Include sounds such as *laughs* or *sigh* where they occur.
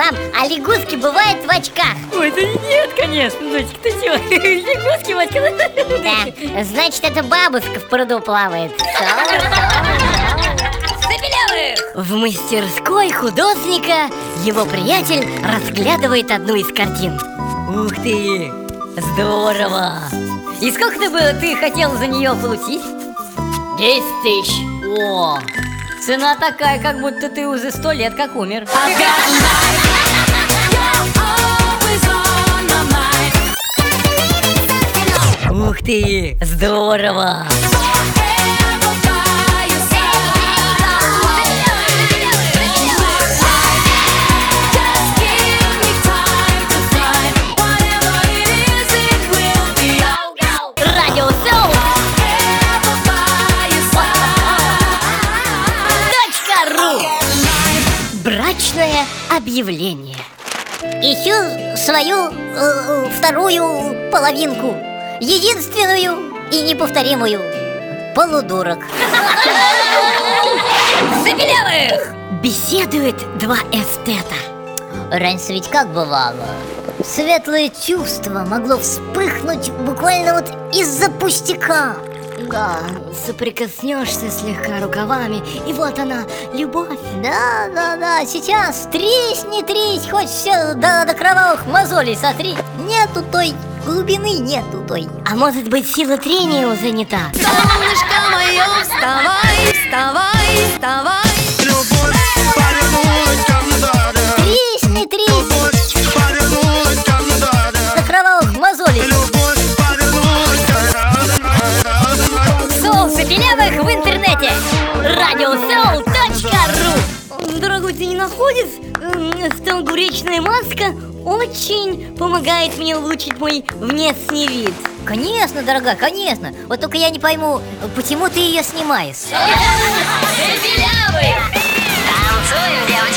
Мам, а лягушки бывают в очках? Ой, да нет, конечно, дочка, ты чего? *laughs* Лягушки в очках? Да, значит, это бабушка в пруду плавает. В мастерской художника его приятель разглядывает одну из картин. Ух ты! Здорово! И сколько ты, бы, ты хотел за нее получить? 10 тысяч. О! Цена такая, как будто ты уже сто лет как умер. Ух ты! Здорово! Брачное объявление Ищу свою э, вторую половинку. Единственную и неповторимую. Полудурок. Забелевых! Беседует два эстета Раньше ведь как бывало? Светлое чувство могло вспыхнуть буквально вот из-за пустяка. Да, соприкоснешься слегка рукавами И вот она, любовь Да, да, да, сейчас тресни, тресь, хоть все до, до кровавых мозолей сотри. Нету той глубины, нету той. А может быть сила трения уже не та Солнышко мое, вставай, вставай, вставай Любовь повернулась ко мне, да, да. Тресни, тресни, Любовь повернулась ко мне, да, да. до кровавых мозолей. Любовь повернулась ко мне, да, да, да, да. Соус Забелевых в интернете Радиосоу.ру Дорогой, ты не находишь? М, Столбуречная маска очень помогает мне улучшить мой внешний вид. Конечно, дорогая, конечно. Вот только я не пойму, почему ты ее снимаешь. Танцуем, девочки.